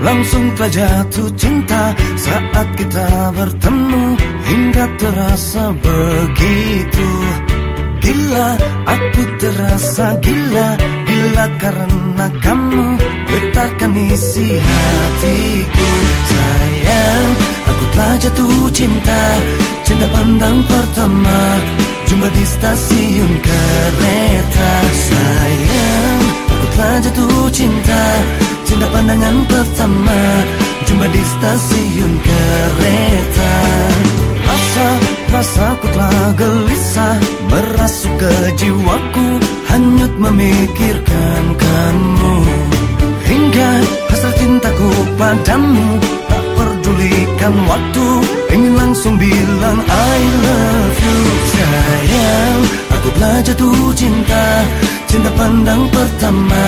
Langsung telah jatuh cinta saat kita bertemu Hingga terasa begitu. Gila, aku terasa gila Gila karena kamu Getarkan isi hatiku. Sayang, aku telah jatuh cinta Cinta pandang pertama. Jumpa di stasiun kereta pandangan pertama. Jumpa di stasiun kereta. Rasa, rasaku telah gelisah. Merasuk ke jiwaku Hanyut memikirkan kamu. Hingga hasrat cintaku padamu. Tak perdulikan waktu Ingin langsung bilang I love you. Sayang, aku telah jatuh cinta. Cinta pandang pertama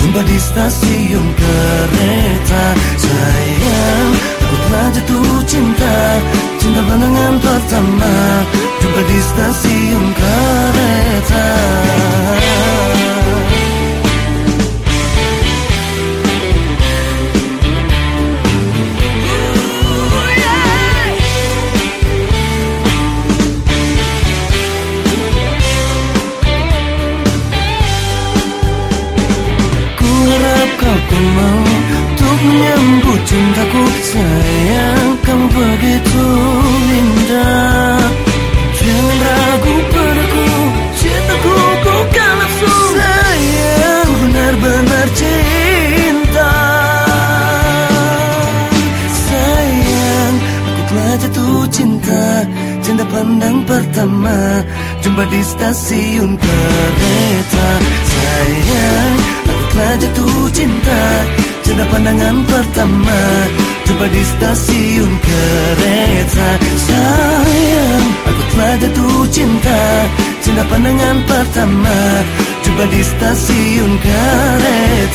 Jumpa di stasiun kereta. Sayang, aku telah jatuh cinta. Cinta pandangan pertama. Jumpa di stasiun kereta menyambut cintaku Sayang kamu begitu indah. Jangan ragu padaku Cintaku bukan nafsu. Sayang benar-benar cinta. Sayang aku telah jatuh cinta. Cinta pandang pertama Jumpa di stasiun kereta pandangan pertama Jumpa di stasiun kereta. Sayang Aku telah jatuh cinta. Cinta pandangan pertama Jumpa di stasiun kereta